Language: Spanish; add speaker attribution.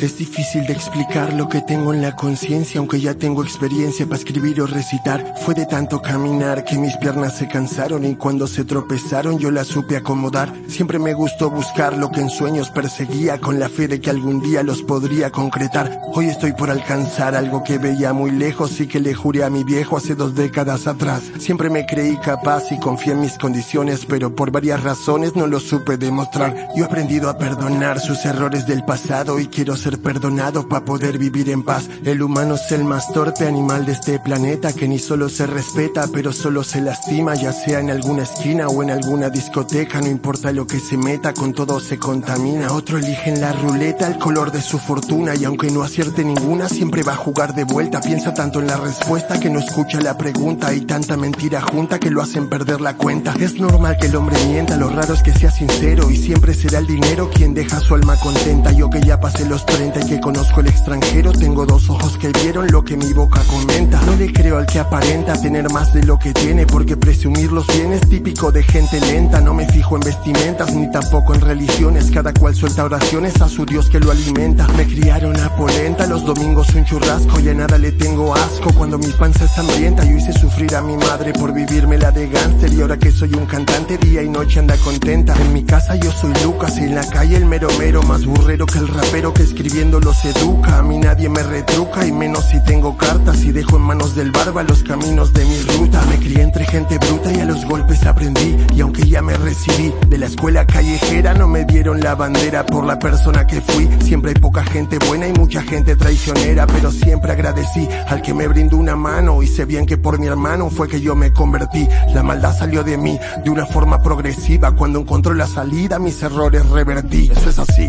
Speaker 1: Es difícil de explicar lo que tengo en la conciencia, aunque ya tengo experiencia para escribir o recitar. Fue de tanto caminar que mis piernas se cansaron y cuando se tropezaron yo las supe acomodar. Siempre me gustó buscar lo que en sueños perseguía con la fe de que algún día los podría concretar. Hoy estoy por alcanzar algo que veía muy lejos y que le juré a mi viejo hace dos décadas atrás. Siempre me creí capaz y confié en mis condiciones, pero por varias razones no lo supe demostrar. Yo he aprendido a perdonar sus errores del pasado y quiero ser perdonado para poder vivir en paz. El humano es el más torpe animal de este planeta que ni solo se respeta, pero solo se lastima, ya sea en alguna esquina o en alguna discoteca, no importa lo que se meta, con todo se contamina. Otro elige en la ruleta el color de su fortuna y aunque no acierte ninguna, siempre va a jugar de vuelta. Piensa tanto en la respuesta que no escucha la pregunta y tanta mentira junta que lo hacen perder la cuenta. Es normal que el hombre mienta, lo raro es que sea sincero y siempre será el dinero quien deja su alma contenta. Yo que ya pasé los y que conozco el extranjero Tengo dos ojos que vieron lo que mi boca comenta. No le creo al que aparenta tener más de lo que tiene Porque presumir los bienes típico de gente lenta. No me fijo en vestimentas ni tampoco en religiones. Cada cual suelta oraciones a su Dios que lo alimenta. Me criaron a polenta, los domingos un churrasco Y a nada le tengo asco. Cuando mi panza es hambrienta Yo hice sufrir a mi madre por vivirme la de gánster. Y ahora que soy un cantante día y noche anda contenta. En mi casa yo soy Lucas y en la calle el mero mero Más burrero que el rapero que escribe escribiendo los educa. A mí nadie me retruca y menos si tengo cartas y dejo en manos del barba los caminos de mi ruta. Me crié entre gente bruta y a los golpes aprendí. Y aunque ya me recibí de la escuela callejera, no me dieron la bandera por la persona que fui. Siempre hay poca gente buena y mucha gente traicionera, pero siempre agradecí al que me brindó una mano y sé bien que por mi hermano fue que yo me convertí. La maldad salió de mí de una forma progresiva. Cuando encontró la salida, mis errores revertí. Eso es así.